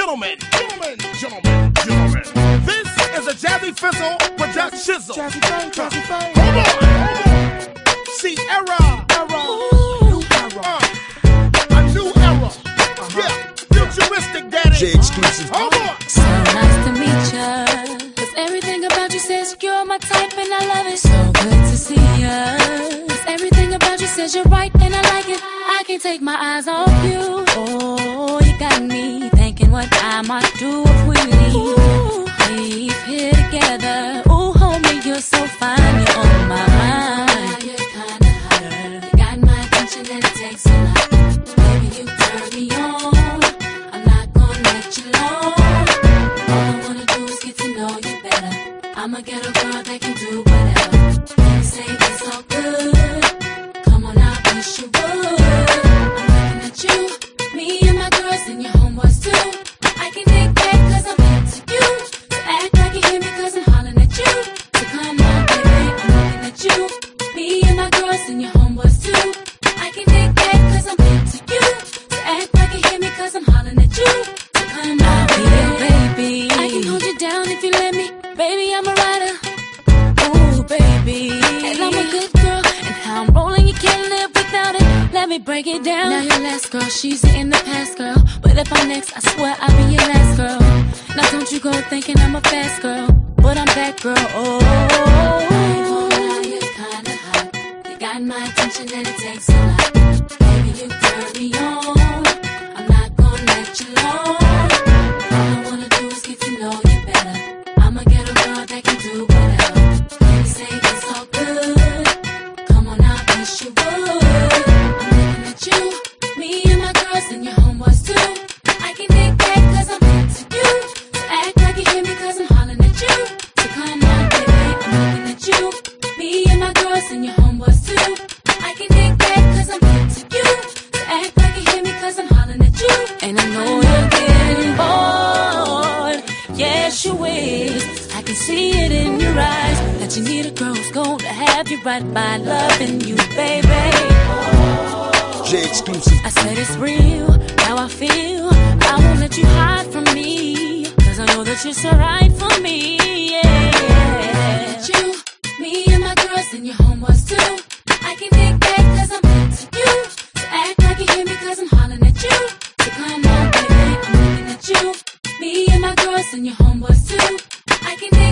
gentlemen, gentlemen, gentlemen, gentlemen. This is a Jazzy Fizzle production. Jazzy Fang, Jazzy Fang. Hold on. See, era, era, new era. Uh, a new era. Yeah, futuristic daddy. J exclusive. Hold on. So nice to meet ya. Cause everything about you says you're my type and I love it. So good to see ya. Cause everything about you says you're right and I like it. I can't take my eyes off you. Oh, you got me a girl that can do whatever. Say it's all good. Come on, I wish you would. I'm looking at you, me and my girls and your homeboys too. I can dig that cause I'm into you. So act like you hear me cause I'm hollering at you. So come on, baby, I'm looking at you. Me and my girls and your homeboys too. I can dig baby. And I'm a good girl. And how I'm rolling, you can't live without it. Let me break it down. Now your last girl, she's in the past, girl. But if I'm next, I swear I'll be your last girl. Now don't you go thinking I'm a fast girl. But I'm that girl. Oh. You're kinda hot. You got my attention and it takes a lot. have been born. Yes, you is. I can see it in your eyes that you need a girl who's gonna have you right by loving you, baby. J exclusive. I said it's real. Now I feel. I won't let you hide from me. Cause I know that you're so right for me. Yeah. You, me and my girls, and your home to. I can